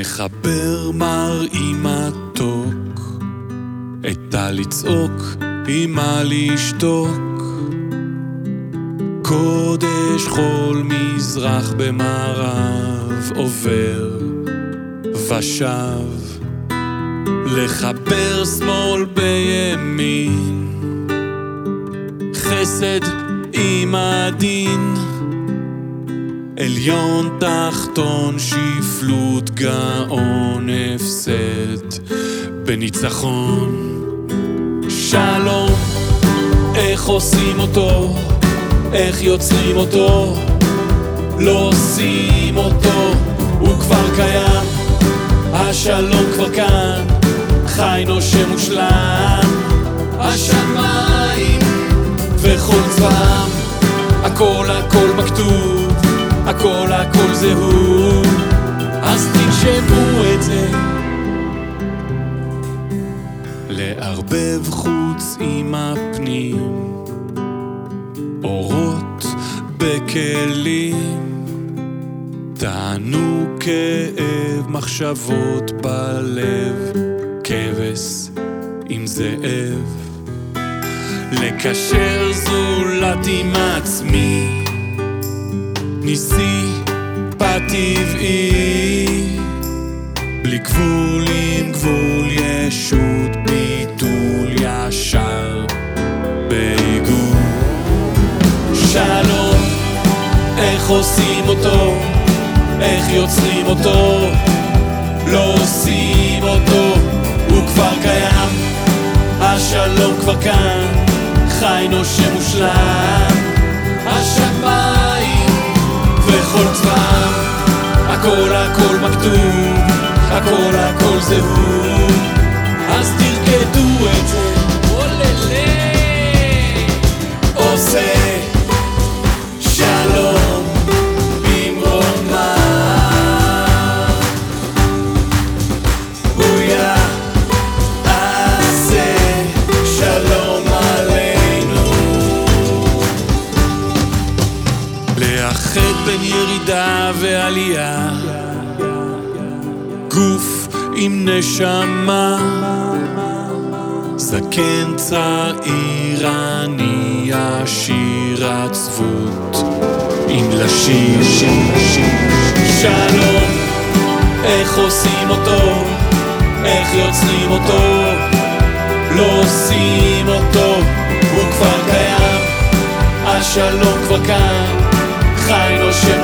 מחבר מראי מתוק, את הלצעוק, אמא לשתוק. קודש חול מזרח במערב עובר ושב לחבר שמאל בימין חסד עם הדין עליון תחתון שפלות גאון הפסד. בניצחון שלום איך עושים אותו? איך יוצרים אותו? לא עושים אותו. הוא כבר קיים השלום כבר כאן. חי נושם מושלם השמיים וכל צבאם הכל הכל בכתוב הכל הכל זה הוא אז תנשמו את זה. לערבב חוץ עם הפנים. אורות בכלים. טענו כאב מחשבות בלב. כבש עם זאב. לקשר זולת עם עצמי ניסי בטבעי. בלי גבול עם גבול ישות ביטול ישר. בעיגול שלום איך עושים אותו? איך יוצרים אותו? לא עושים אותו. הוא כבר קיים. השלום כבר כאן. חי נושם מושלם הכל הכל זה הוא אז תרקדו את זה. עושה שלום ועלייה גוף עם נשמה. זקן צעיר אני עשיר עצבות אם לשיר. שלום איך עושים אותו? איך יוצרים אותו? לא עושים אותו הוא כבר קיים. השלום כבר כאן חי נושם